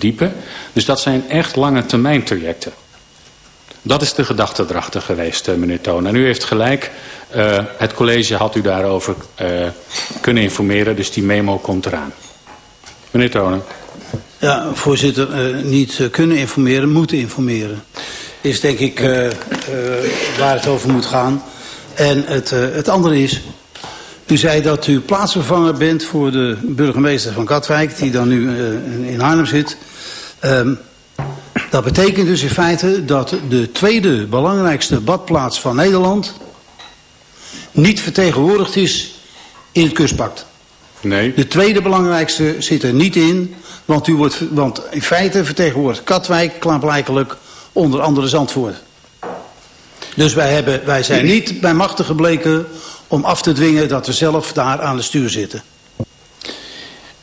verdiepen. Dus dat zijn echt lange termijn trajecten. Dat is de gedachte erachter geweest, uh, meneer Toon. En u heeft gelijk, uh, het college had u daarover uh, kunnen informeren, dus die memo komt eraan. Meneer Tonen. Ja, voorzitter, niet kunnen informeren, moeten informeren. Is denk ik waar het over moet gaan. En het, het andere is, u zei dat u plaatsvervanger bent voor de burgemeester van Katwijk... die dan nu in Arnhem zit. Um, dat betekent dus in feite dat de tweede belangrijkste badplaats van Nederland... niet vertegenwoordigd is in het kustpact. Nee. De tweede belangrijkste zit er niet in... want, u wordt, want in feite vertegenwoordigt Katwijk klaarblijkelijk onder andere Zandvoort. Dus wij, hebben, wij zijn niet bij machten gebleken om af te dwingen dat we zelf daar aan het stuur zitten.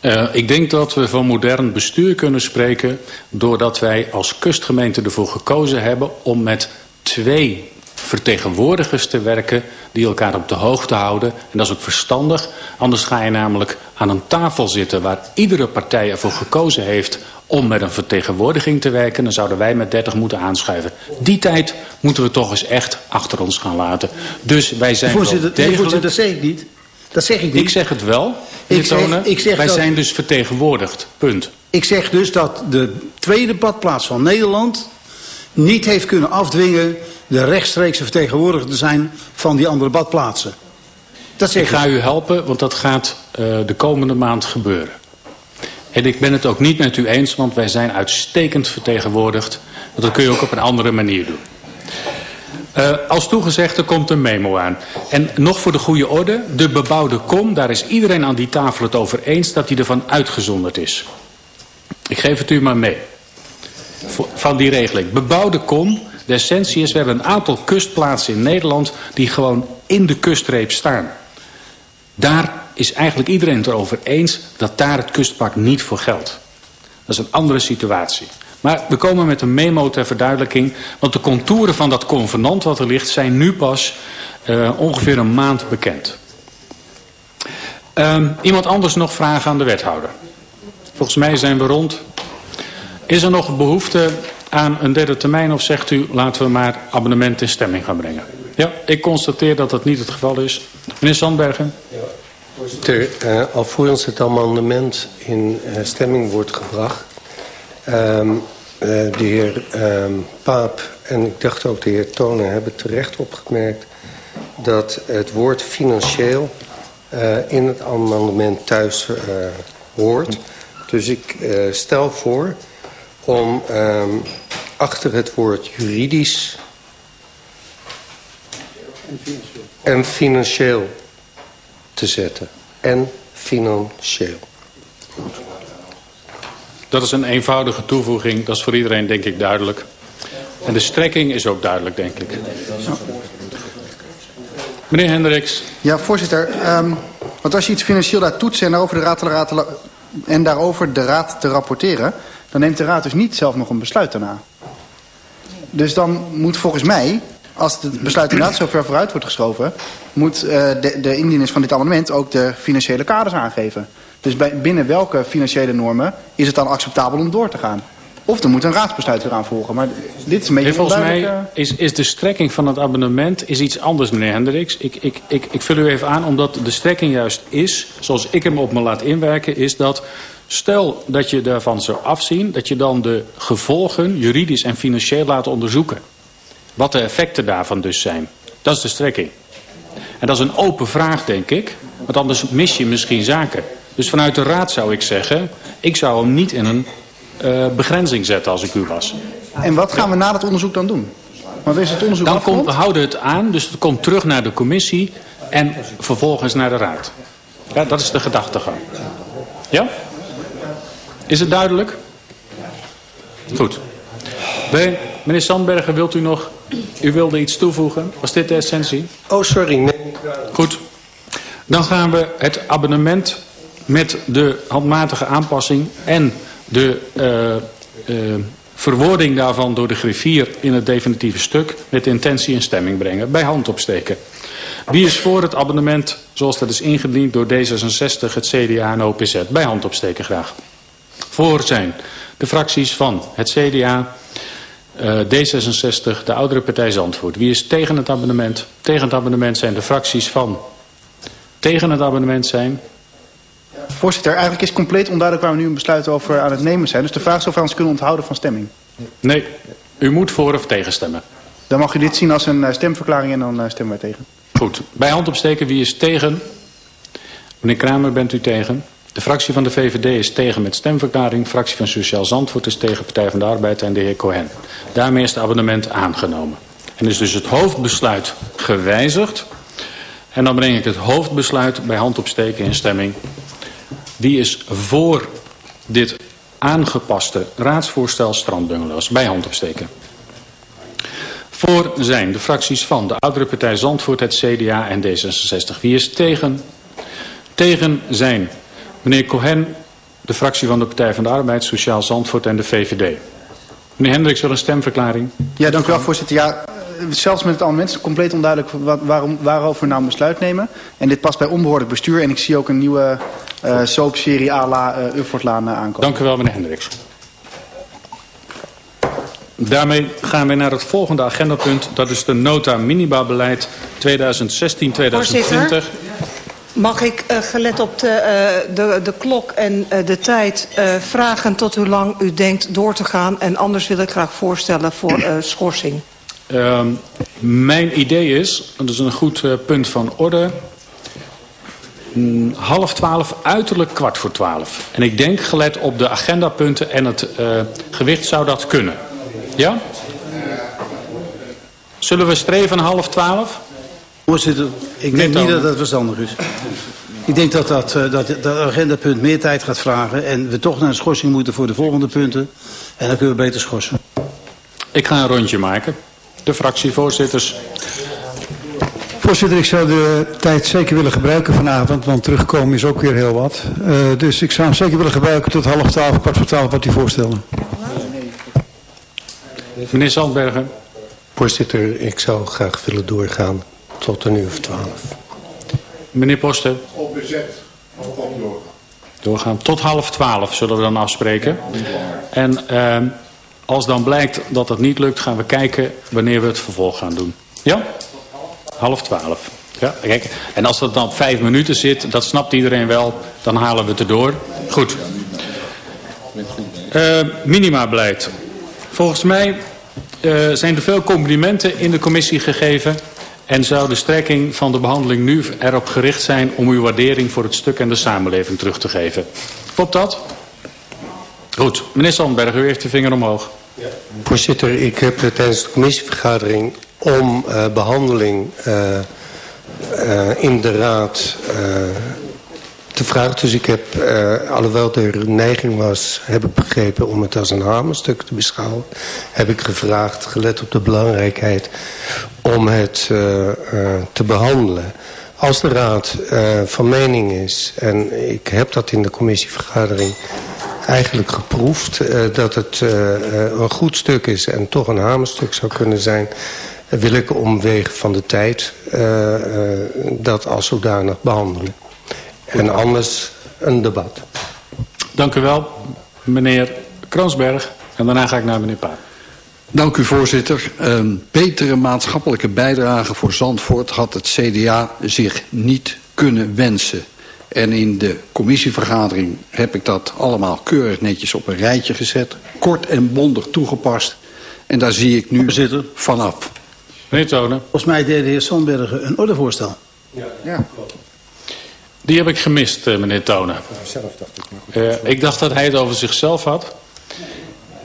Uh, ik denk dat we van modern bestuur kunnen spreken... doordat wij als kustgemeente ervoor gekozen hebben... om met twee vertegenwoordigers te werken... die elkaar op de hoogte houden. En dat is ook verstandig. Anders ga je namelijk aan een tafel zitten... waar iedere partij ervoor gekozen heeft om met een vertegenwoordiging te werken... dan zouden wij met 30 moeten aanschuiven. Die tijd moeten we toch eens echt achter ons gaan laten. Dus wij zijn voorzitter, degelijk... Voorzitter, dat zeg ik niet. Dat zeg ik niet. Ik zeg het wel. Ik zeg, ik zeg wij dat... zijn dus vertegenwoordigd. Punt. Ik zeg dus dat de tweede badplaats van Nederland... niet heeft kunnen afdwingen de rechtstreekse vertegenwoordiger te zijn van die andere badplaatsen. Dat zeg ik ga u helpen, want dat gaat uh, de komende maand gebeuren. En ik ben het ook niet met u eens, want wij zijn uitstekend vertegenwoordigd. Want dat kun je ook op een andere manier doen. Uh, als toegezegd, komt een memo aan. En nog voor de goede orde, de bebouwde kom, daar is iedereen aan die tafel het over eens dat die ervan uitgezonderd is. Ik geef het u maar mee. Van die regeling. Bebouwde kom, de essentie is, we hebben een aantal kustplaatsen in Nederland die gewoon in de kustreep staan. Daar is eigenlijk iedereen het erover eens dat daar het kustpak niet voor geldt. Dat is een andere situatie. Maar we komen met een memo ter verduidelijking. Want de contouren van dat convenant wat er ligt zijn nu pas uh, ongeveer een maand bekend. Uh, iemand anders nog vragen aan de wethouder? Volgens mij zijn we rond. Is er nog behoefte aan een derde termijn of zegt u laten we maar abonnement in stemming gaan brengen? Ja, ik constateer dat dat niet het geval is. Meneer Sandbergen. Ja. Voorzitter, uh, alvorens het amendement in uh, stemming wordt gebracht... Um, uh, de heer um, Paap en ik dacht ook de heer Tonen hebben terecht opgemerkt... dat het woord financieel in het amendement thuis hoort. Dus ik stel voor om um, achter het woord juridisch en financieel te zetten. En financieel. Dat is een eenvoudige toevoeging. Dat is voor iedereen denk ik duidelijk. En de strekking is ook duidelijk, denk ik. Meneer Hendricks. Ja, voorzitter. Um, want als je iets financieel laat toetsen en daarover, de raad te, en daarover de raad te rapporteren... dan neemt de raad dus niet zelf nog een besluit daarna. Dus dan moet volgens mij als het besluit inderdaad zo ver vooruit wordt geschoven... moet uh, de, de indieners van dit amendement ook de financiële kaders aangeven. Dus bij, binnen welke financiële normen is het dan acceptabel om door te gaan? Of er moet een raadsbesluit eraan volgen. Maar dit is een beetje Volgens mij is, is de strekking van het abonnement is iets anders, meneer Hendricks. Ik, ik, ik, ik vul u even aan, omdat de strekking juist is... zoals ik hem op me laat inwerken, is dat... Stel dat je daarvan zou afzien, dat je dan de gevolgen juridisch en financieel laat onderzoeken. Wat de effecten daarvan dus zijn. Dat is de strekking. En dat is een open vraag, denk ik. Want anders mis je misschien zaken. Dus vanuit de raad zou ik zeggen... ik zou hem niet in een uh, begrenzing zetten als ik u was. En wat gaan we na dat onderzoek dan doen? Want is het onderzoek dan komt, we houden het aan, dus het komt terug naar de commissie... en vervolgens naar de raad. Ja, dat is de gedachtegang. Ja? Is het duidelijk? Goed. Meneer Sandbergen, wilt u nog... U wilde iets toevoegen. Was dit de essentie? Oh, sorry. Nee. Goed. Dan gaan we het abonnement met de handmatige aanpassing... en de uh, verwoording daarvan door de griffier in het definitieve stuk... met intentie in stemming brengen. Bij hand opsteken. Wie is voor het abonnement zoals dat is ingediend door D66, het CDA en OPZ? Bij hand opsteken graag. Voor zijn de fracties van het CDA, uh, D66, de oudere partij Zandvoort. Wie is tegen het abonnement? Tegen het abonnement zijn de fracties van tegen het abonnement zijn. Voorzitter, eigenlijk is compleet onduidelijk waar we nu een besluit over aan het nemen zijn. Dus de vraag is of we ons kunnen onthouden van stemming. Nee, u moet voor of tegen stemmen. Dan mag u dit zien als een uh, stemverklaring en dan uh, stemmen wij tegen. Goed, bij hand opsteken wie is tegen? Meneer Kramer, bent u tegen? De fractie van de VVD is tegen met stemverklaring. fractie van Sociaal Zandvoort is tegen Partij van de Arbeid en de heer Cohen. Daarmee is het abonnement aangenomen. En is dus het hoofdbesluit gewijzigd. En dan breng ik het hoofdbesluit bij hand opsteken in stemming. Wie is voor dit aangepaste raadsvoorstel strandbungalows? Bij hand opsteken. Voor zijn de fracties van de Oudere Partij Zandvoort, het CDA en D66. Wie is tegen? Tegen zijn meneer Cohen, de fractie van de Partij van de Arbeid, Sociaal Zandvoort en de VVD. Meneer Hendricks wil een stemverklaring. Ja, dank u wel voorzitter. Ja, zelfs met het amendement is compleet onduidelijk wat, waarom, waarover we nou een besluit nemen. En dit past bij onbehoorlijk bestuur. En ik zie ook een nieuwe uh, soapserie à la uh, Uffortlaan uh, aankomen. Dank u wel, meneer Hendricks. Daarmee gaan we naar het volgende agendapunt. Dat is de nota minibabeleid 2016-2020. Mag ik, uh, gelet op de, uh, de, de klok en uh, de tijd, vragen tot hoe lang u denkt door te gaan? En anders wil ik graag voorstellen voor schorsing. Uh, mijn idee is, dat is een goed uh, punt van orde... Mm, half twaalf, uiterlijk kwart voor twaalf. En ik denk, gelet op de agendapunten en het uh, gewicht, zou dat kunnen. Ja? Zullen we streven half twaalf? Voorzitter, ik denk niet dat dat verstandig is. Ik denk dat dat, uh, dat dat agendapunt meer tijd gaat vragen... en we toch naar een schorsing moeten voor de volgende punten. En dan kunnen we beter schorsen. Ik ga een rondje maken de fractievoorzitters. Voorzitter, ik zou de tijd zeker willen gebruiken vanavond, want terugkomen is ook weer heel wat. Uh, dus ik zou hem zeker willen gebruiken tot half twaalf, kwart voor twaalf, wat u voorstellen. Meneer Zandbergen. Voorzitter, ik zou graag willen doorgaan tot een uur of twaalf. Meneer Posten. Op bezet. Op doorgaan. Doorgaan. Tot half twaalf zullen we dan afspreken. En... Uh, als dan blijkt dat het niet lukt, gaan we kijken wanneer we het vervolg gaan doen. Ja? Half twaalf. Ja, kijk. En als het dan op vijf minuten zit, dat snapt iedereen wel, dan halen we het erdoor. Goed. Uh, minimabeleid. Volgens mij uh, zijn er veel complimenten in de commissie gegeven... en zou de strekking van de behandeling nu erop gericht zijn... om uw waardering voor het stuk en de samenleving terug te geven. Klopt dat? Goed. Meneer Sandberg, u heeft de vinger omhoog. Ja. Voorzitter, ik heb tijdens de commissievergadering om uh, behandeling uh, uh, in de raad te vragen. Dus ik heb, alhoewel er neiging was, heb ik begrepen om het als een hamerstuk te beschouwen. Heb ik gevraagd, gelet op de belangrijkheid, om het te behandelen. Als de raad van mening is, en ik heb dat in de commissievergadering eigenlijk geproefd uh, dat het uh, een goed stuk is en toch een hamerstuk zou kunnen zijn. Wil ik omwege van de tijd uh, dat als zodanig behandelen. En anders een debat. Dank u wel, meneer Kransberg. En daarna ga ik naar meneer Paap. Dank u voorzitter. Een betere maatschappelijke bijdrage voor Zandvoort had het CDA zich niet kunnen wensen. En in de commissievergadering heb ik dat allemaal keurig netjes op een rijtje gezet. Kort en bondig toegepast. En daar zie ik nu Zitten. vanaf. Meneer Tonen. Volgens mij deed de heer Sandbergen een ordevoorstel. Ja. ja. Die heb ik gemist, uh, meneer Tonen. Zelf dacht ik. Uh, ik dacht dat hij het over zichzelf had.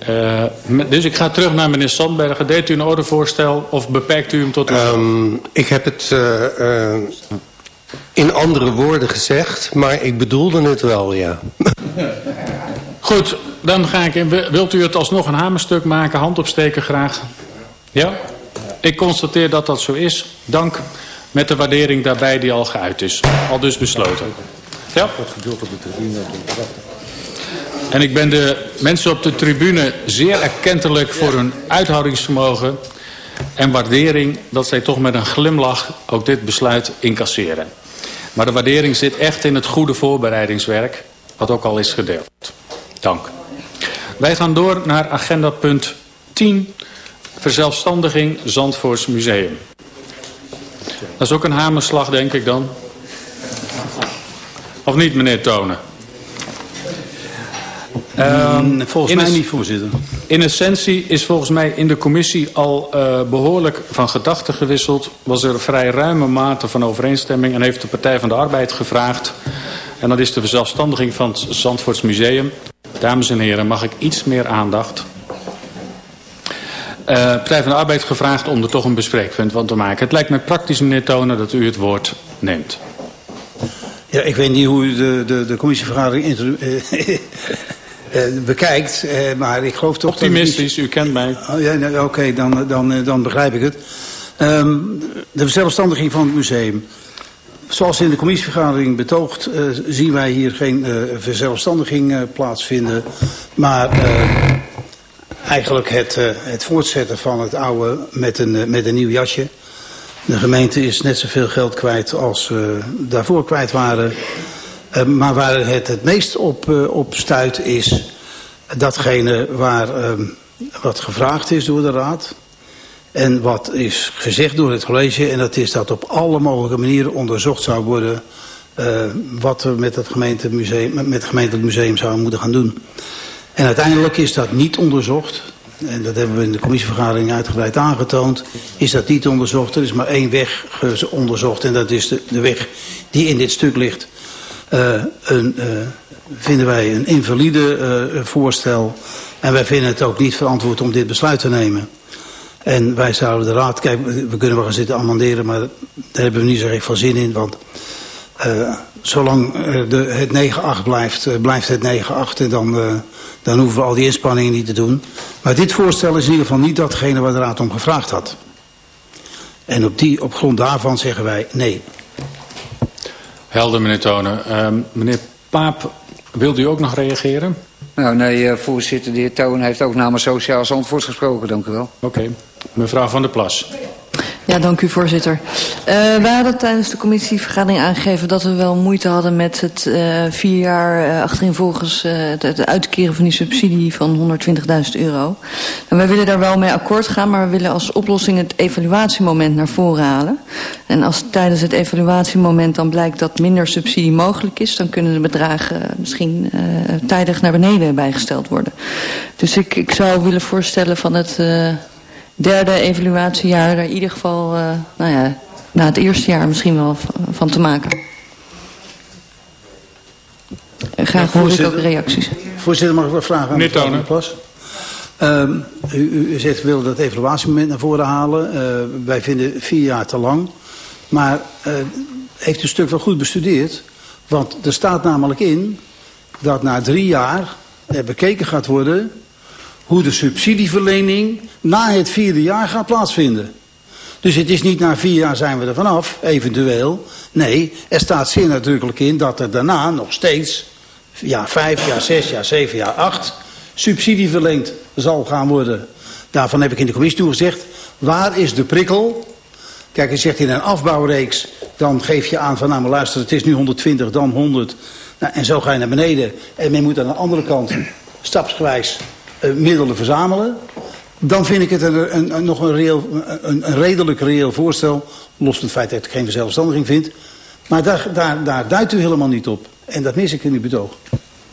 Uh, dus ik ga terug naar meneer Sandbergen. Deed u een ordevoorstel of beperkt u hem tot... Um, ik heb het in andere woorden gezegd, maar ik bedoelde het wel, ja. Goed, dan ga ik... Wilt u het alsnog een hamerstuk maken? Hand opsteken graag. Ja? Ik constateer dat dat zo is. Dank. Met de waardering daarbij die al geuit is. Al dus besloten. Ja? En ik ben de mensen op de tribune zeer erkentelijk voor hun uithoudingsvermogen en waardering dat zij toch met een glimlach ook dit besluit incasseren. Maar de waardering zit echt in het goede voorbereidingswerk, wat ook al is gedeeld. Dank. Wij gaan door naar agenda punt 10. Verzelfstandiging Zandvoorts Museum. Dat is ook een hamerslag, denk ik dan. Of niet, meneer Tonen? Um, volgens mij niet, voorzitter. In essentie is volgens mij in de commissie al uh, behoorlijk van gedachten gewisseld. Was er vrij ruime mate van overeenstemming en heeft de Partij van de Arbeid gevraagd. En dat is de verzelfstandiging van het Zandvoorts Museum. Dames en heren, mag ik iets meer aandacht? Uh, Partij van de Arbeid gevraagd om er toch een bespreekpunt van te maken. Het lijkt me praktisch, meneer Tonen, dat u het woord neemt. Ja, ik weet niet hoe u de, de, de commissievergadering bekijkt, uh, maar ik geloof toch... Optimistisch, dat u kent mij. Oh, ja, Oké, okay, dan, dan, dan begrijp ik het. Um, de verzelfstandiging van het museum. Zoals in de commissievergadering betoogd, uh, zien wij hier geen uh, verzelfstandiging uh, plaatsvinden. Maar eigenlijk het, het voortzetten van het oude met een, met een nieuw jasje. De gemeente is net zoveel geld kwijt als daarvoor kwijt waren. Uh, maar waar het het meest op, uh, op stuit is datgene waar wat gevraagd is door de raad. En wat is gezegd door het college. En dat is dat op alle mogelijke manieren onderzocht zou worden wat we met het, gemeentemuseum, met het gemeentelijk museum zouden moeten gaan doen. En uiteindelijk is dat niet onderzocht en dat hebben we in de commissievergadering uitgebreid aangetoond, is dat niet onderzocht. Er is maar één weg onderzocht en dat is de, de weg die in dit stuk ligt. Uh, een, uh, vinden wij een invalide uh, voorstel en wij vinden het ook niet verantwoord om dit besluit te nemen. En wij zouden de raad, kijk, we kunnen wel gaan zitten amenderen, maar daar hebben we niet zo echt veel zin in, want zolang de, het 9-8 blijft, blijft het 9-8 en dan dan hoeven we al die inspanningen niet te doen. Maar dit voorstel is in ieder geval niet datgene waar de Raad om gevraagd had. En op, die, op grond daarvan zeggen wij nee. Helder, meneer Tonen. Uh, meneer Paap, wilt u ook nog reageren? Nou, nee, uh, voorzitter, de heer Tonen heeft ook namens Sociaal Zandvoort gesproken, dank u wel. Oké. Okay. Mevrouw Van der Plas. Ja, dank u voorzitter. Uh, wij hadden tijdens de commissievergadering aangegeven dat we wel moeite hadden met het uh, vier jaar uh, achtereenvolgens uh, het, het uitkeren van die subsidie van 120.000 euro. En wij willen daar wel mee akkoord gaan, maar we willen als oplossing het evaluatiemoment naar voren halen. En als tijdens het evaluatiemoment dan blijkt dat minder subsidie mogelijk is, dan kunnen de bedragen misschien tijdig naar beneden bijgesteld worden. Dus ik, ik zou willen voorstellen van het... Uh, derde evaluatiejaar er in ieder geval, uh, nou ja, na het eerste jaar misschien wel van te maken. Graag ja, hoor ik ook reacties. Voorzitter, mag ik wel vragen aan Meneer mevrouw Van Plas? Um, u, u zegt wil dat evaluatiemoment naar voren halen. Uh, wij vinden vier jaar te lang. Maar uh, heeft u het stuk wel goed bestudeerd? Want er staat namelijk in dat na drie jaar er bekeken gaat worden hoe de subsidieverlening na het vierde jaar gaat plaatsvinden. Dus het is niet na vier jaar zijn we er vanaf, eventueel. Nee, er staat zeer nadrukkelijk in dat er daarna nog steeds, jaar vijf, jaar zes, jaar zeven, jaar acht, subsidie verleend zal gaan worden. Daarvan heb ik in de commissie toegezegd, waar is de prikkel? Kijk, je zegt in een afbouwreeks, dan geef je aan van, nou maar luister, het is nu 120, dan 100. Nou, en zo ga je naar beneden. En men moet aan de andere kant, stapsgewijs, middelen verzamelen. Dan vind ik het een, een, nog een, reëel, een, redelijk reëel voorstel. Los van het feit dat ik geen verzelfstandiging vind. Maar daar, daar, daar duidt u helemaal niet op. En dat mis ik in uw betoog.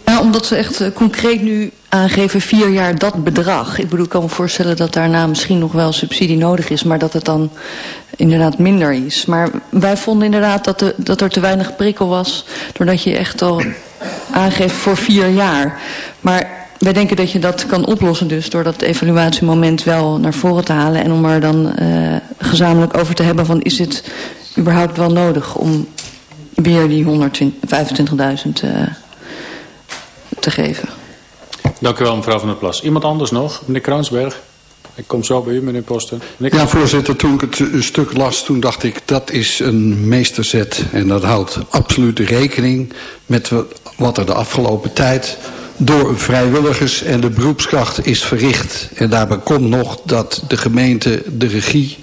Ja, omdat ze echt uh, concreet nu aangeven vier jaar dat bedrag. Ik bedoel, ik kan me voorstellen dat daarna misschien nog wel subsidie nodig is. Maar dat het dan inderdaad minder is. Maar wij vonden inderdaad dat, dat er te weinig prikkel was. Doordat je echt al aangeeft voor vier jaar. Maar wij denken dat je dat kan oplossen dus door dat evaluatiemoment wel naar voren te halen. En om er dan uh, gezamenlijk over te hebben van is het überhaupt wel nodig om weer die 125.000 uh, te geven. Dank u wel mevrouw Van der Plas. Iemand anders nog? Meneer Kraansberg? Ik kom zo bij u, meneer Posten. Meneer ja, voorzitter, toen ik het een stuk las, toen dacht ik... dat is een meesterzet en dat houdt absoluut rekening... met wat er de afgelopen tijd door vrijwilligers en de beroepskracht is verricht. En daarbij komt nog dat de gemeente de regie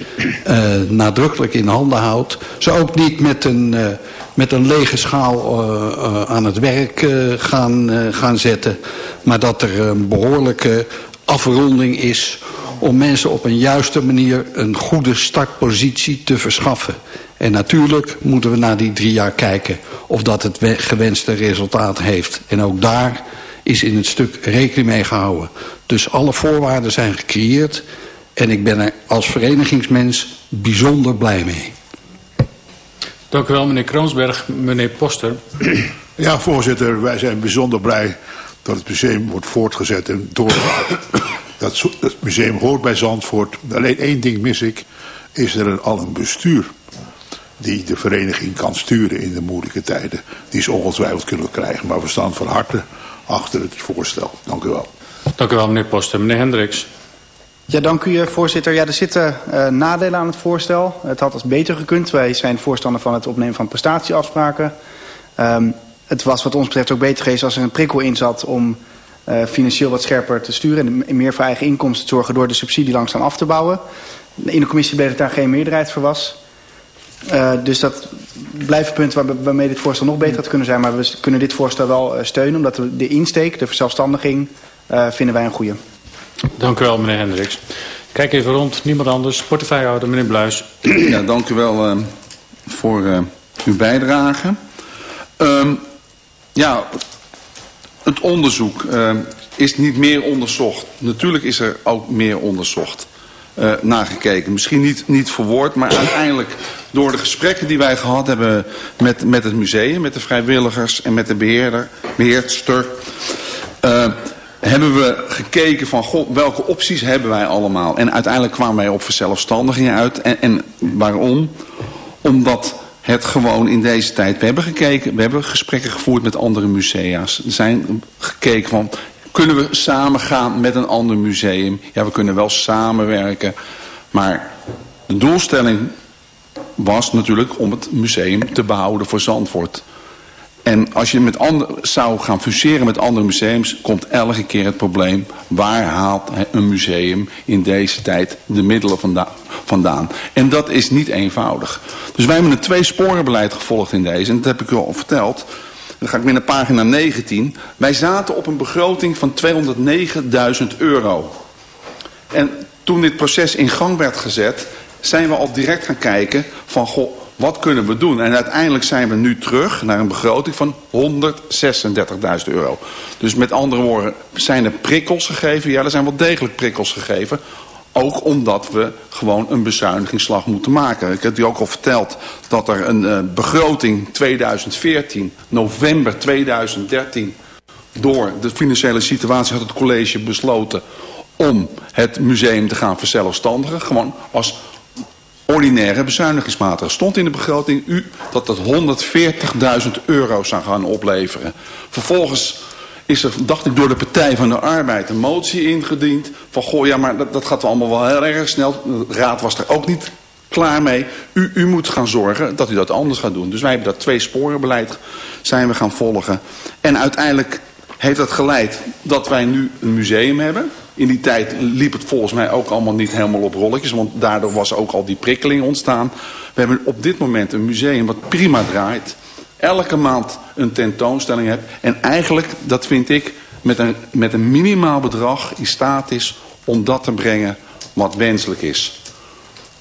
uh, nadrukkelijk in handen houdt. Ze ook niet met een, uh, met een lege schaal aan het werk gaan, gaan zetten. Maar dat er een behoorlijke afronding is om mensen op een juiste manier een goede startpositie te verschaffen. En natuurlijk moeten we na die drie jaar kijken of dat het gewenste resultaat heeft. En ook daar is in het stuk rekening mee gehouden. Dus alle voorwaarden zijn gecreëerd en ik ben er als verenigingsmens bijzonder blij mee. Dank u wel, meneer Kroonsberg. Meneer Poster. Ja, voorzitter, wij zijn bijzonder blij dat het museum wordt voortgezet en doorgaat. Dat, het museum hoort bij Zandvoort. Alleen één ding mis ik, is er een, al een bestuur die de vereniging kan sturen in de moeilijke tijden. Die is ongetwijfeld kunnen krijgen, maar we staan van harte achter het voorstel. Dank u wel. Dank u wel, meneer Poster. Meneer Hendricks. Ja, dank u, eh, voorzitter. Ja, er zitten uh, nadelen aan het voorstel. Het had als beter gekund. Wij zijn voorstander van het opnemen van prestatieafspraken. Um, het was wat ons betreft ook beter geweest als er een prikkel in zat om uh, financieel wat scherper te sturen en meer voor eigen inkomsten te zorgen door de subsidie langzaam af te bouwen. In de commissie bleek dat daar geen meerderheid voor was. Uh, dus dat blijft een punt waar, waarmee dit voorstel nog beter had kunnen zijn. Maar we kunnen dit voorstel wel uh, steunen, omdat we de insteek, de verzelfstandiging, vinden wij een goede. Dank u wel, meneer Hendricks. Kijk even rond, niemand anders. Portefeuillehouder, meneer Bluis. Ja, dank u wel voor uw bijdrage. Um, ja, het onderzoek uh, is niet meer onderzocht. Natuurlijk is er ook meer onderzocht, uh, nagekeken. Misschien niet, niet verwoord, maar uiteindelijk door de gesprekken die wij gehad hebben met, met het museum, met de vrijwilligers en met de beheerder, beheerster, uh, hebben we gekeken van goh, welke opties hebben wij allemaal. En uiteindelijk kwamen wij op verzelfstandigingen uit. En, en waarom? Omdat het gewoon in deze tijd... We hebben gekeken, we hebben gesprekken gevoerd met andere musea's. Er zijn gekeken van, kunnen we samen gaan met een ander museum? Ja, we kunnen wel samenwerken. Maar de doelstelling was natuurlijk om het museum te behouden voor Zandvoort. En als je met zou gaan fuseren met andere museums... komt elke keer het probleem... waar haalt een museum in deze tijd de middelen vandaan? En dat is niet eenvoudig. Dus wij hebben een twee-sporenbeleid gevolgd in deze. En dat heb ik u al verteld. Dan ga ik weer naar pagina 19. Wij zaten op een begroting van 209.000 euro. En toen dit proces in gang werd gezet... zijn we al direct gaan kijken van... Goh, wat kunnen we doen? En uiteindelijk zijn we nu terug naar een begroting van 136.000 euro. Dus met andere woorden, zijn er prikkels gegeven? Ja, er zijn wel degelijk prikkels gegeven. Ook omdat we gewoon een bezuinigingsslag moeten maken. Ik heb u ook al verteld dat er een uh, begroting 2014, november 2013... door de financiële situatie had het college besloten om het museum te gaan verzelfstandigen. Gewoon als ordinaire bezuinigingsmaatregelen. Stond in de begroting u dat dat 140.000 euro zou gaan opleveren. Vervolgens is er, dacht ik, door de Partij van de Arbeid een motie ingediend. Van, goh, ja, maar dat, dat gaat allemaal wel heel erg snel. De raad was er ook niet klaar mee. U, u moet gaan zorgen dat u dat anders gaat doen. Dus wij hebben dat twee sporenbeleid zijn we gaan volgen. En uiteindelijk heeft dat geleid dat wij nu een museum hebben. In die tijd liep het volgens mij ook allemaal niet helemaal op rolletjes. Want daardoor was ook al die prikkeling ontstaan. We hebben op dit moment een museum wat prima draait. Elke maand een tentoonstelling hebt. En eigenlijk, dat vind ik, met een, met een minimaal bedrag in staat is om dat te brengen wat wenselijk is.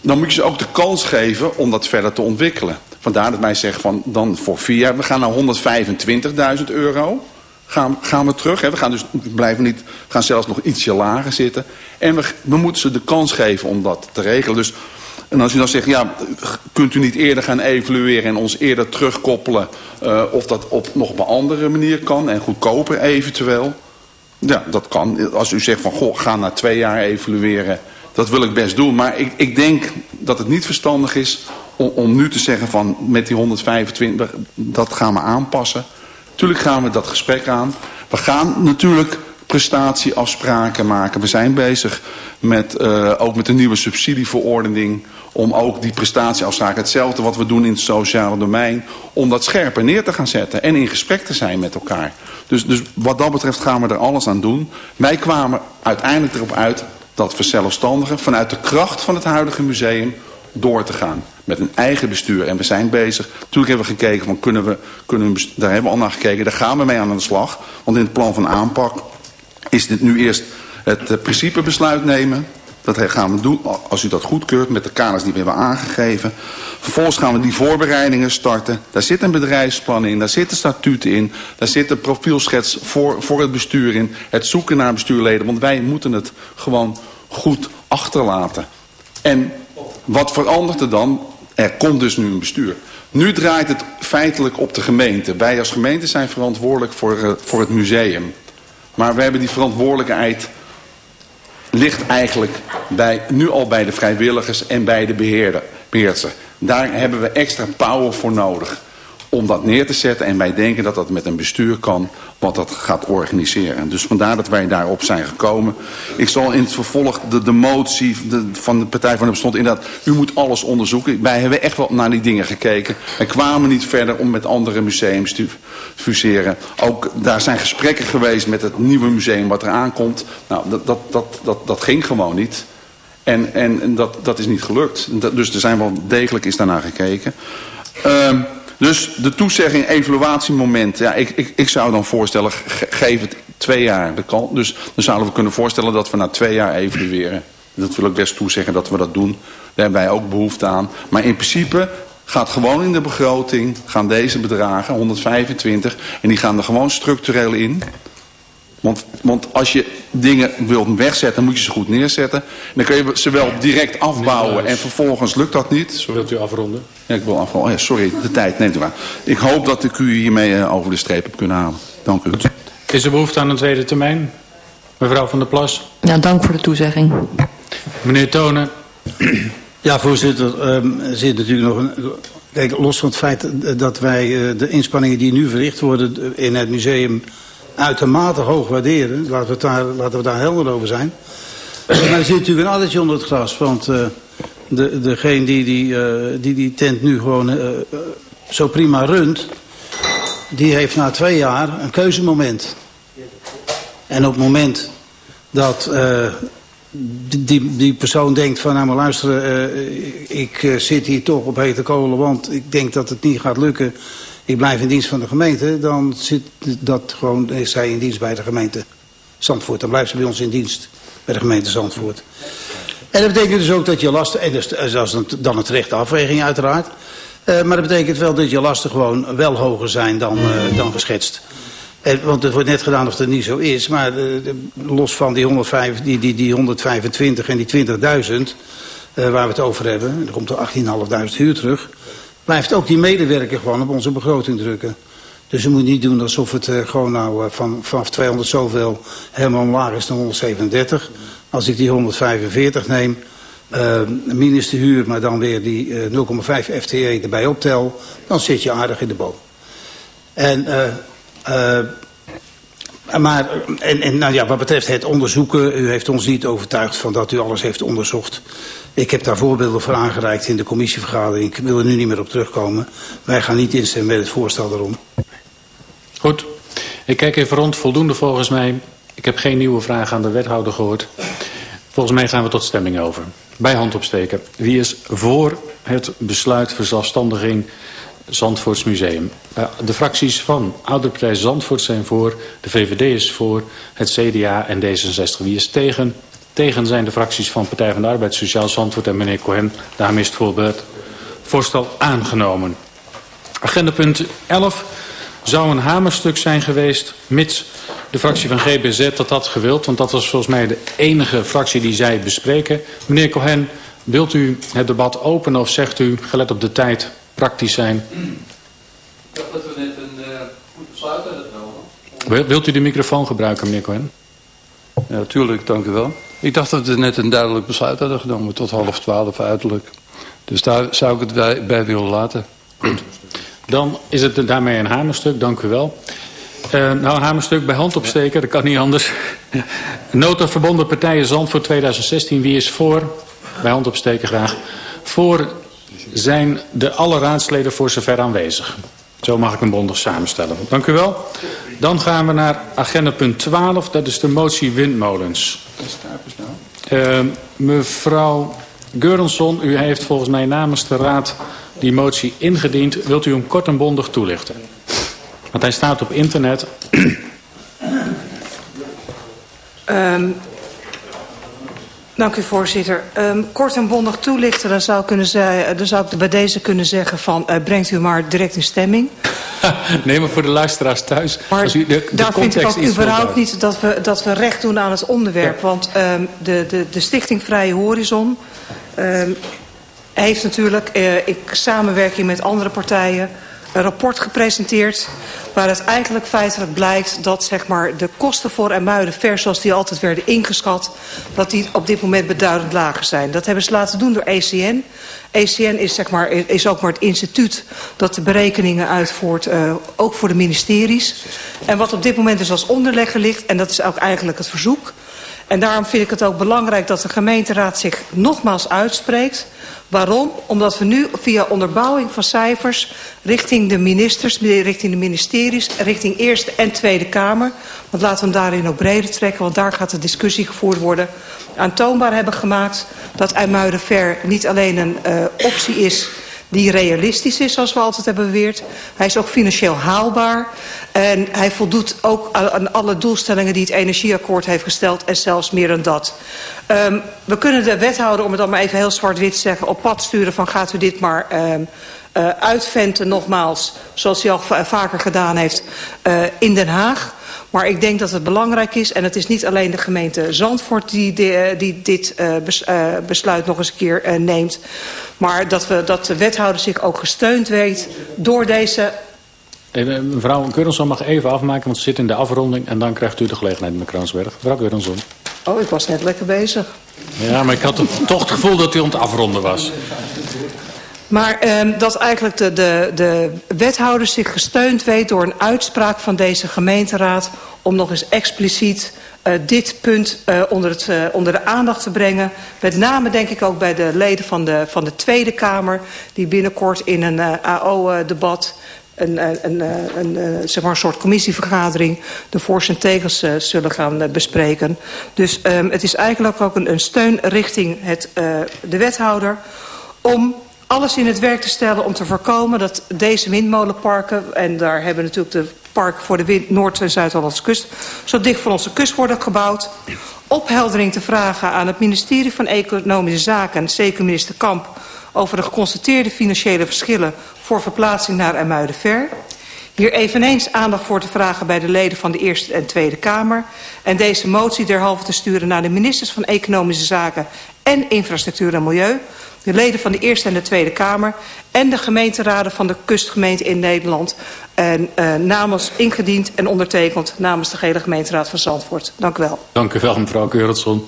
Dan moet je ze ook de kans geven om dat verder te ontwikkelen. Vandaar dat wij zeggen van dan voor vier jaar, we gaan naar 125.000 euro gaan, gaan we terug. We gaan dus blijven niet, gaan zelfs nog ietsje lager zitten. En we, we moeten ze de kans geven om dat te regelen. Dus, en als u dan zegt, ja, kunt u niet eerder gaan evalueren en ons eerder terugkoppelen uh, of dat op nog op een andere manier kan en goedkoper eventueel. Ja, dat kan. Als u zegt van, goh, ga na twee jaar evalueren, dat wil ik best doen. Maar ik, ik denk dat het niet verstandig is om, om nu te zeggen van, met die 125, dat gaan we aanpassen. Tuurlijk gaan we dat gesprek aan. We gaan natuurlijk prestatieafspraken maken. We zijn bezig met, uh, ook met een nieuwe subsidieverordening... om ook die prestatieafspraken, hetzelfde wat we doen in het sociale domein... om dat scherper neer te gaan zetten en in gesprek te zijn met elkaar. Dus, dus wat dat betreft gaan we er alles aan doen. Wij kwamen uiteindelijk erop uit dat verzelfstandigen... vanuit de kracht van het huidige museum door te gaan. Met een eigen bestuur. En we zijn bezig. Natuurlijk hebben we gekeken van kunnen we, kunnen daar hebben we al naar gekeken. Daar gaan we mee aan de slag. Want in het plan van aanpak is dit nu eerst het uh, principebesluit nemen. Dat gaan we doen als u dat goedkeurt met de kaders die we hebben aangegeven. Vervolgens gaan we die voorbereidingen starten. Daar zit een bedrijfsplan in, daar zitten statuten in. Daar zit een profielschets voor, voor het bestuur in. Het zoeken naar bestuurleden. Want wij moeten het gewoon goed achterlaten. En wat verandert er dan? Er komt dus nu een bestuur. Nu draait het feitelijk op de gemeente. Wij als gemeente zijn verantwoordelijk voor, uh, voor het museum. Maar we hebben die verantwoordelijkheid ligt eigenlijk bij, nu al bij de vrijwilligers en bij de beheerder. Daar hebben we extra power voor nodig om dat neer te zetten. En wij denken dat dat met een bestuur kan wat dat gaat organiseren. Dus vandaar dat wij daarop zijn gekomen. Ik zal in het vervolg de, de motie van de Partij van de Bestond inderdaad... u moet alles onderzoeken. Wij hebben echt wel naar die dingen gekeken. En kwamen niet verder om met andere museums te fuseren. Ook daar zijn gesprekken geweest met het nieuwe museum wat er aankomt. Nou, dat, dat, dat, dat, dat ging gewoon niet. En, en, en dat, dat is niet gelukt. Dus er zijn wel degelijk is daarnaar gekeken. Um, dus de toezegging, evaluatiemoment. Ja, ik, ik, ik zou dan voorstellen, geef het twee jaar. Dus dan zouden we kunnen voorstellen dat we na twee jaar evalueren. Dat wil ik best toezeggen dat we dat doen. Daar hebben wij ook behoefte aan. Maar in principe gaat gewoon in de begroting, gaan deze bedragen, 125, en die gaan er gewoon structureel in. Want, want als je dingen wilt wegzetten, moet je ze goed neerzetten. Dan kun je ze wel direct afbouwen en vervolgens lukt dat niet. Zo wilt u afronden? Ja, ik wil afronden. Oh ja, sorry, de tijd neemt u maar. Ik hoop dat ik u hiermee eh, over de streep heb kunnen halen. Dank u. Is er behoefte aan een tweede termijn? Mevrouw van der Plas? Ja, dank voor de toezegging. Meneer Tonen. Ja, voorzitter. Um, er zit natuurlijk nog een... Kijk, los van het feit dat wij uh, de inspanningen die nu verricht worden in het museum uitermate hoog waarderen. Laten we, daar, laten we daar helder over zijn. maar er zit natuurlijk een addertje onder het gras. Want uh, de, degene die die, uh, die die tent nu gewoon uh, zo prima runt... die heeft na twee jaar een keuzemoment. En op het moment dat die, die persoon denkt van... nou maar luisteren, ik zit hier toch op hete kolen... want ik denk dat het niet gaat lukken ik blijf in dienst van de gemeente, dan zit dat gewoon, is zij in dienst bij de gemeente Zandvoort. Dan blijft ze bij ons in dienst bij de gemeente Zandvoort. En dat betekent dus ook dat je lasten, en dat is dan een terechte afweging uiteraard. Uh, maar dat betekent wel dat je lasten gewoon wel hoger zijn dan, uh, dan geschetst. En, want het wordt net gedaan of dat niet zo is. Maar los van die, 105, die, die, die 125 en die 20.000 waar we het over hebben. Er komt er 18.500 huur terug blijft ook die medewerker gewoon op onze begroting drukken. Dus je moet niet doen alsof het uh, gewoon nou uh, van, vanaf 200 zoveel helemaal omlaag is naar 137. Als ik die 145 neem, uh, minus de huur, maar dan weer die 0,5 FTE erbij optel, dan zit je aardig in de boom. En, maar, en, en nou ja, wat betreft het onderzoeken, u heeft ons niet overtuigd van dat u alles heeft onderzocht. Ik heb daar voorbeelden voor aangereikt in de commissievergadering. Ik wil er nu niet meer op terugkomen. Wij gaan niet instemmen met het voorstel daarom. Goed. Ik kijk even rond. Voldoende volgens mij. Ik heb geen nieuwe vragen aan de wethouder gehoord. Volgens mij gaan we tot stemming over. Bij hand opsteken. Wie is voor het besluit verzelfstandiging Zandvoorts Museum? Eh, de fracties van Oude Partij Zandvoort zijn voor. De VVD is voor. Het CDA en D66. Wie is tegen? Tegen zijn de fracties van Partij van de Arbeid, Sociaal Zandvoort en meneer Cohen. Daarmee is het voorbeeld voorstel aangenomen. Agenda punt 11 zou een hamerstuk zijn geweest, mits de fractie van GBZ dat had gewild. Want dat was volgens mij de enige fractie die zij bespreken. Meneer Cohen, wilt u het debat openen of zegt u, gelet op de tijd, praktisch zijn? Ik dacht dat we net een uh, goed besluit hebben genomen. Wilt u de microfoon gebruiken, meneer Cohen? Ja, tuurlijk, dank u wel. Ik dacht dat we net een duidelijk besluit hadden genomen tot half twaalf uiterlijk. Dus daar zou ik het bij, bij willen laten. Goed. Dan is het daarmee een hamerstuk, dank u wel. Uh, nou, een hamerstuk bij hand opsteken, dat kan niet anders. Nota verbonden partijen Zandvoort 2016, wie is voor? Bij hand opsteken graag. Voor zijn de alle raadsleden voor zover aanwezig. Zo mag ik een bondig samenstellen. Dank u wel. Dan gaan we naar agenda punt 12. Dat is de motie windmolens. Uh, mevrouw Geurensson, u heeft volgens mij namens de Raad die motie ingediend. Wilt u hem kort en bondig toelichten? Want hij staat op internet. Um, dank u voorzitter. Um, kort en bondig toelichten, dan zou, kunnen ze, dan zou ik bij deze kunnen zeggen van uh, brengt u maar direct in stemming. nee, maar voor de luisteraars thuis. Maar als u de, de daar vind ik ook überhaupt niet dat we, dat we recht doen aan het onderwerp. Ja. Want um, de, de, de Stichting Vrije Horizon um, heeft natuurlijk uh, in samenwerking met andere partijen een rapport gepresenteerd... waar het eigenlijk feitelijk blijkt dat zeg maar, de kosten voor Emuiden... vers zoals die altijd werden ingeschat... dat die op dit moment beduidend lager zijn. Dat hebben ze laten doen door ECN. ECN is, zeg maar, is ook maar het instituut dat de berekeningen uitvoert... Uh, ook voor de ministeries. En wat op dit moment dus als onderlegger ligt... en dat is ook eigenlijk het verzoek... En daarom vind ik het ook belangrijk dat de gemeenteraad zich nogmaals uitspreekt. Waarom? Omdat we nu via onderbouwing van cijfers richting de ministers, richting de ministeries, richting Eerste en Tweede Kamer, want laten we hem daarin ook breder trekken, want daar gaat de discussie gevoerd worden, aantoonbaar hebben gemaakt dat IJmuiden-Ver niet alleen een uh, optie is die realistisch is, zoals we altijd hebben beweerd. Hij is ook financieel haalbaar. En hij voldoet ook aan alle doelstellingen die het energieakkoord heeft gesteld. En zelfs meer dan dat. Um, we kunnen de wethouder, om het dan maar even heel zwart-wit te zeggen... op pad sturen van gaat u dit maar um, uh, uitventen nogmaals... zoals hij al vaker gedaan heeft uh, in Den Haag... Maar ik denk dat het belangrijk is, en het is niet alleen de gemeente Zandvoort die, de, die dit uh, bes, uh, besluit nog eens een keer uh, neemt. Maar dat, we, dat de wethouder zich ook gesteund weet door deze... Mevrouw Keurensson mag even afmaken, want ze zit in de afronding. En dan krijgt u de gelegenheid, meneer Kransberg. Mevrouw Keurensson. Oh, ik was net lekker bezig. Ja, maar ik had toch het gevoel dat u aan het afronden was. Maar um, dat eigenlijk de, de, de wethouder zich gesteund weet door een uitspraak van deze gemeenteraad... om nog eens expliciet uh, dit punt uh, onder, het, uh, onder de aandacht te brengen. Met name denk ik ook bij de leden van de, van de Tweede Kamer... die binnenkort in een AO-debat... Een, een, een, een, zeg maar soort commissievergadering de voor's en tegens zullen gaan bespreken. Dus um, het is eigenlijk ook een, steun richting het, de wethouder om alles in het werk te stellen om te voorkomen dat deze windmolenparken... en daar hebben natuurlijk de parken voor de Noord- en Zuid-Hollandse kust... zo dicht van onze kust worden gebouwd. Opheldering te vragen aan het ministerie van Economische Zaken... en zeker minister Kamp over de geconstateerde financiële verschillen... voor verplaatsing naar IJmuidenver. Hier eveneens aandacht voor te vragen bij de leden van de Eerste en Tweede Kamer... en deze motie derhalve te sturen naar de ministers van Economische Zaken en Infrastructuur en Milieu de leden van de Eerste en de Tweede Kamer... en de gemeenteraden van de kustgemeente in Nederland... En, uh, namens ingediend en ondertekend namens de gehele gemeenteraad van Zandvoort. Dank u wel. Dank u wel, mevrouw Keurtson.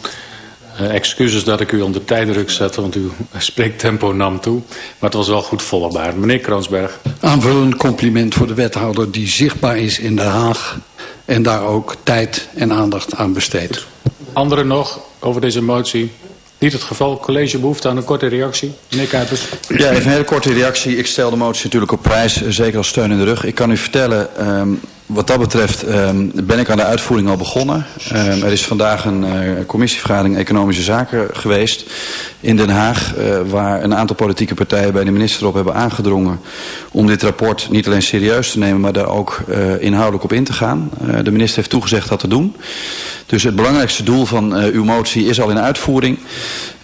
Uh, excuses dat ik u onder tijddruk zette, want uw spreektempo nam toe. Maar het was wel goed volgbaar. Meneer Kroonsberg. Aanvullend compliment voor de wethouder die zichtbaar is in Den Haag... en daar ook tijd en aandacht aan besteedt. Anderen nog over deze motie? Niet het geval. College behoefte aan een korte reactie. Meneer Kuipers. Ja, even een hele korte reactie. Ik stel de motie natuurlijk op prijs, zeker als steun in de rug. Ik kan u vertellen, um, wat dat betreft um, ben ik aan de uitvoering al begonnen. Um, er is vandaag een uh, commissievergadering Economische Zaken geweest in Den Haag... Uh, waar een aantal politieke partijen bij de minister op hebben aangedrongen... om dit rapport niet alleen serieus te nemen, maar daar ook uh, inhoudelijk op in te gaan. de minister heeft toegezegd dat te doen. Dus het belangrijkste doel van uw motie is al in uitvoering.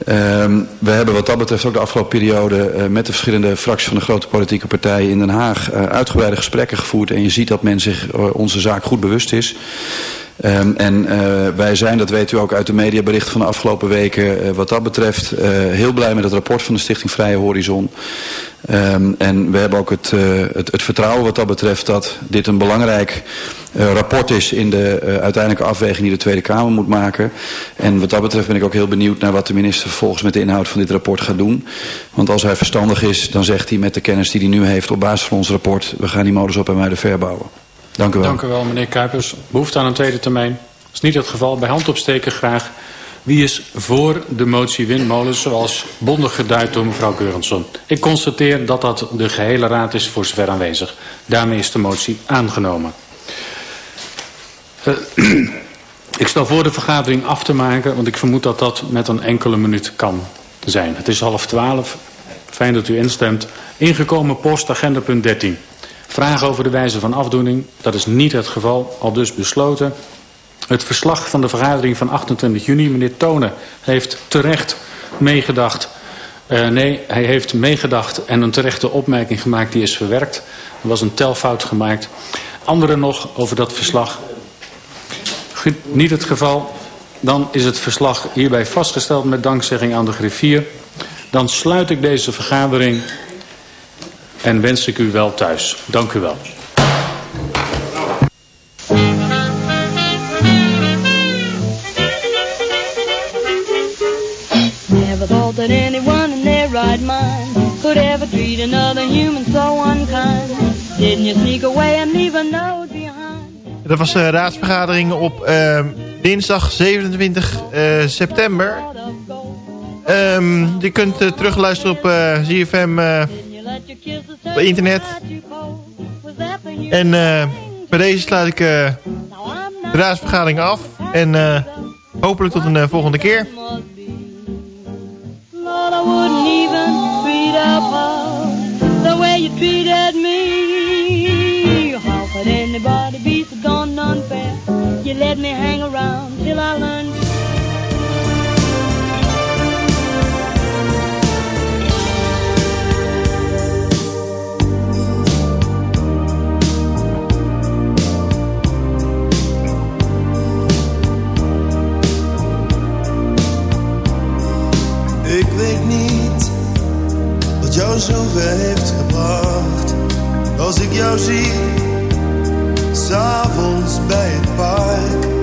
Um, we hebben wat dat betreft ook de afgelopen periode... Met de verschillende fracties van de grote politieke partijen in Den Haag... Uitgebreide gesprekken gevoerd. En je ziet dat men zich onze zaak goed bewust is. Um, en uh, wij zijn, dat weet u ook uit de mediaberichten van de afgelopen weken... Uh, wat dat betreft heel blij met het rapport van de Stichting Vrije Horizon. Um, en we hebben ook het, het, het vertrouwen wat dat betreft dat dit een belangrijk rapport is in de uiteindelijke afweging die de Tweede Kamer moet maken. En wat dat betreft ben ik ook heel benieuwd naar wat de minister vervolgens met de inhoud van dit rapport gaat doen. Want als hij verstandig is, dan zegt hij met de kennis die hij nu heeft op basis van ons rapport, we gaan die modus op en muiden verbouwen. Dank u wel. Dank u wel, meneer Kuipers. Behoefte aan een tweede termijn? Dat is niet het geval. Bij hand opsteken graag. Wie is voor de motie windmolens zoals bondig geduid door mevrouw Keurensson? Ik constateer dat dat de gehele raad is voor zover aanwezig. Daarmee is de motie aangenomen. Uh, ik stel voor de vergadering af te maken, want ik vermoed dat dat met een enkele minuut kan. zijn. Het is half twaalf. Fijn dat u instemt. Ingekomen post, agenda punt 13. Vragen over de wijze van afdoening. Dat is niet het geval, al dus besloten. Het verslag van de vergadering van 28 juni. Meneer Tonen heeft terecht meegedacht. Uh, nee, hij heeft meegedacht en een terechte opmerking gemaakt die is verwerkt. Er was een telfout gemaakt. Anderen nog over dat verslag? Niet het geval. Dan is het verslag hierbij vastgesteld met dankzegging aan de griffier. Dan sluit ik deze vergadering en wens ik u wel thuis. Dank u wel. Never thought that anyone in their right mind could ever treat another human so unkind. Didn't you sneak away and leave a note behind? Dat was de raadsvergadering op uh, dinsdag 27 uh, september. Um, je kunt uh, terugluisteren op uh, ZFM op internet. En uh, bij deze sluit ik uh, de raadsvergadering af. En uh, hopelijk tot een volgende keer. Jou zover heeft gebracht. Als ik jou zie, s'avonds bij het park.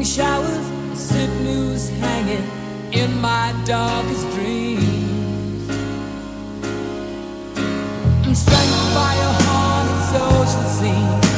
evening showers, zip news hanging in my darkest dreams. I'm strangled by a haunted social scene.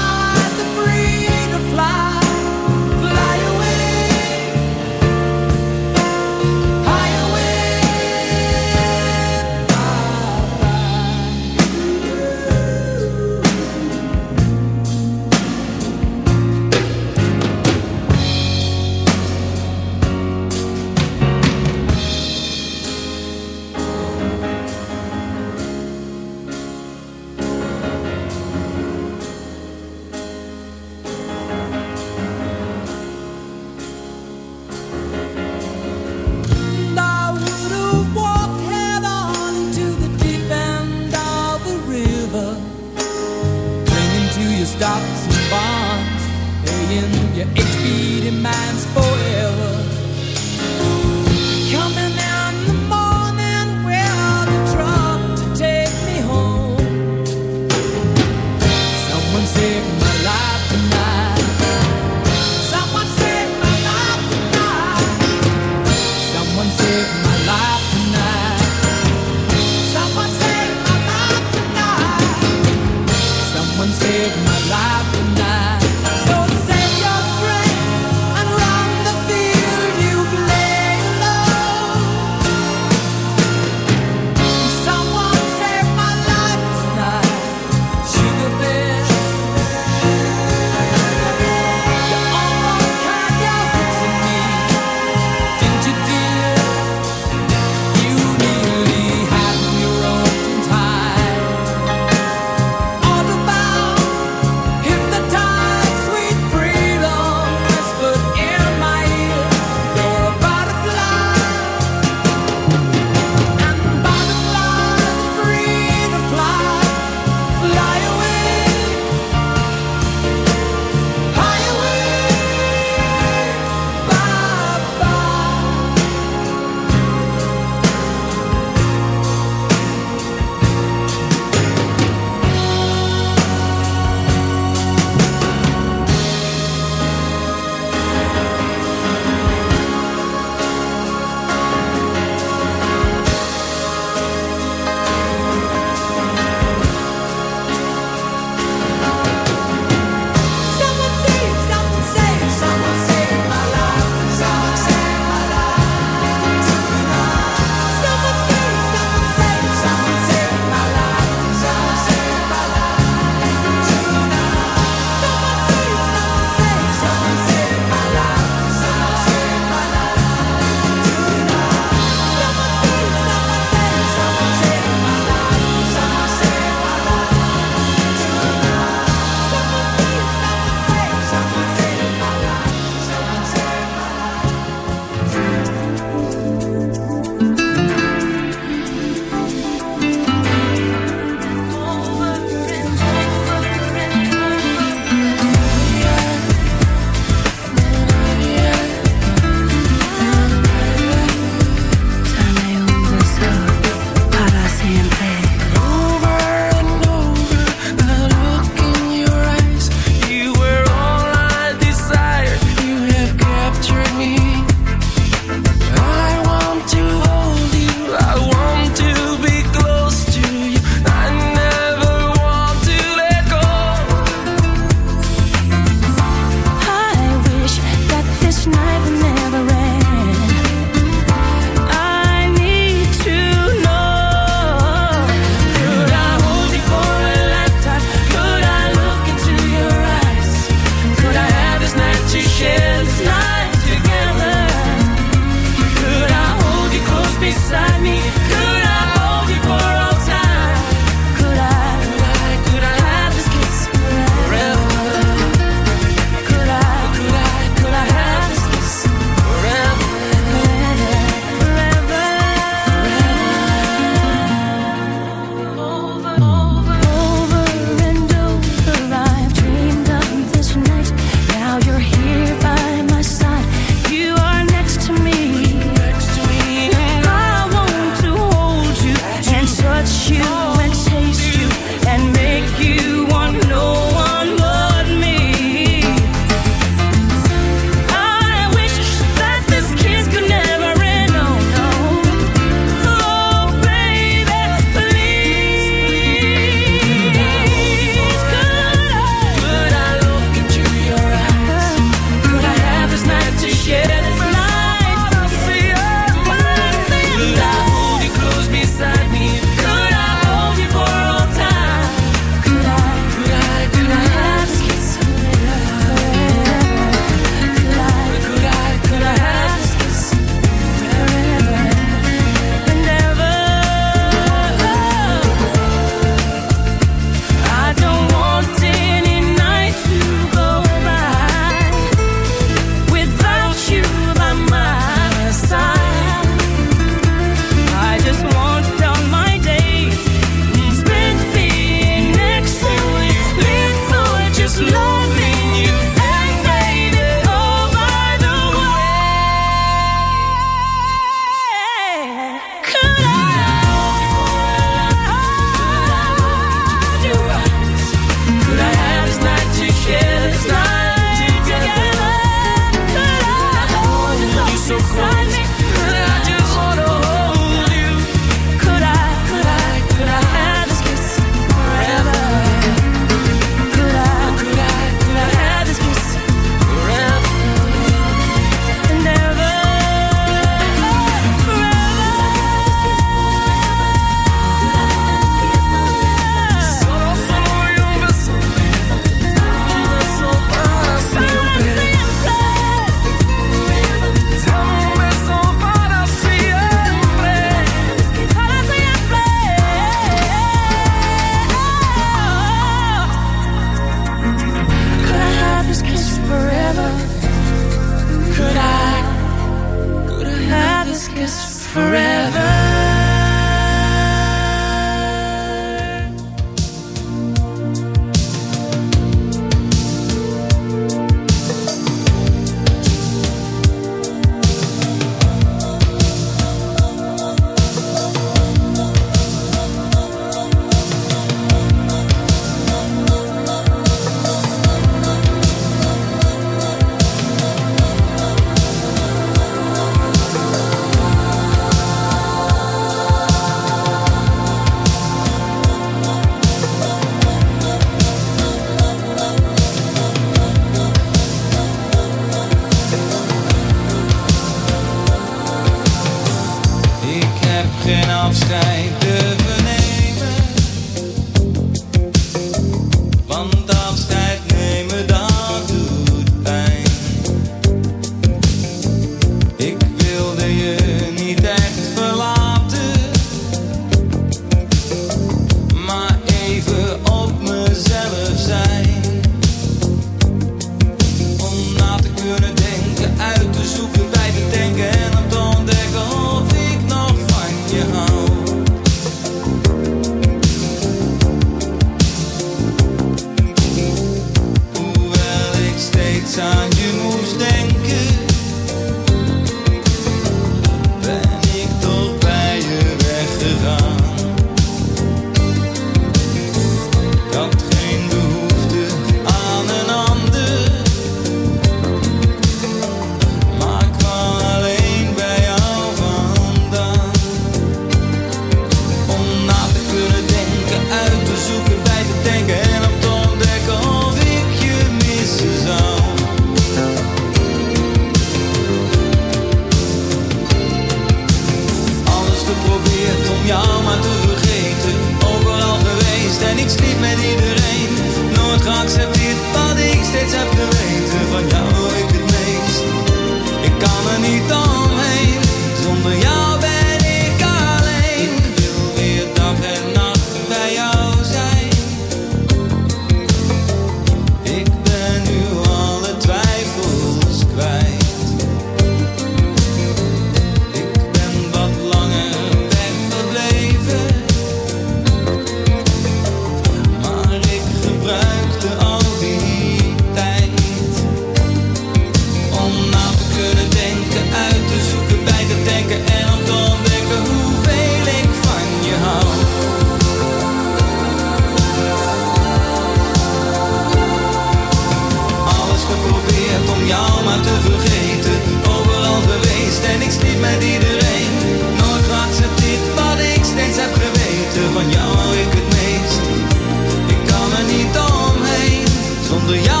Zonder jou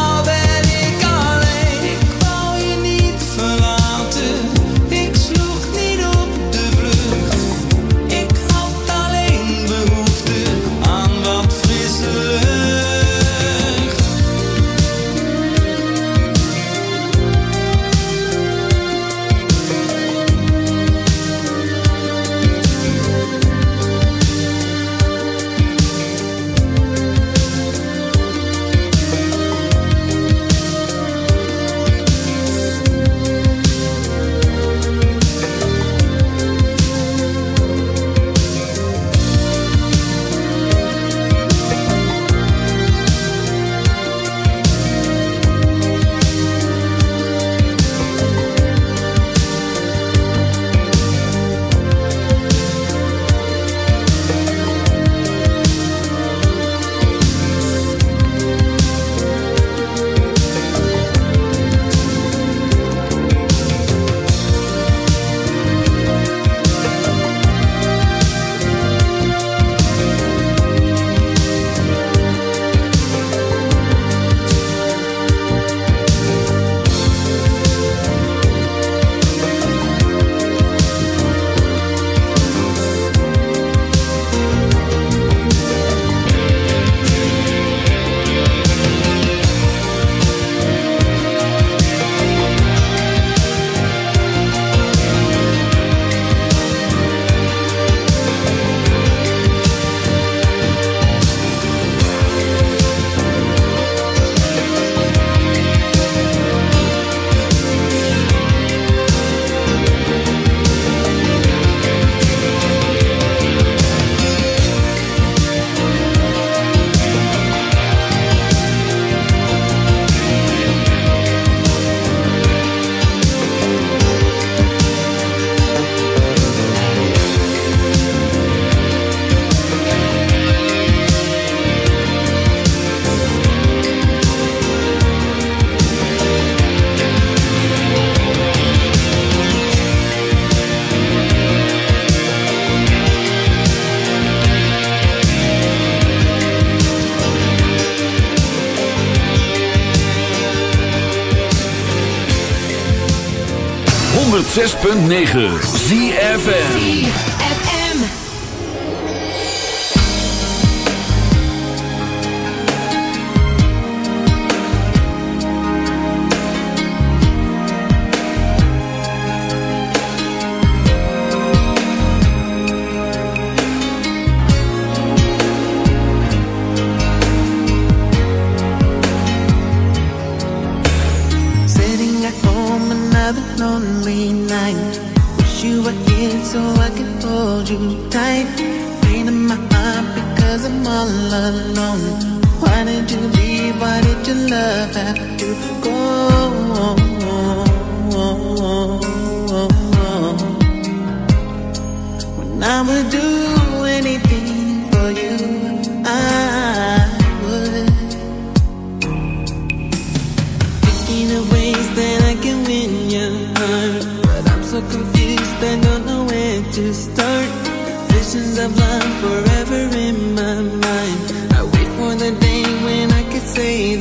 106.9 ZFN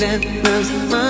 that burns my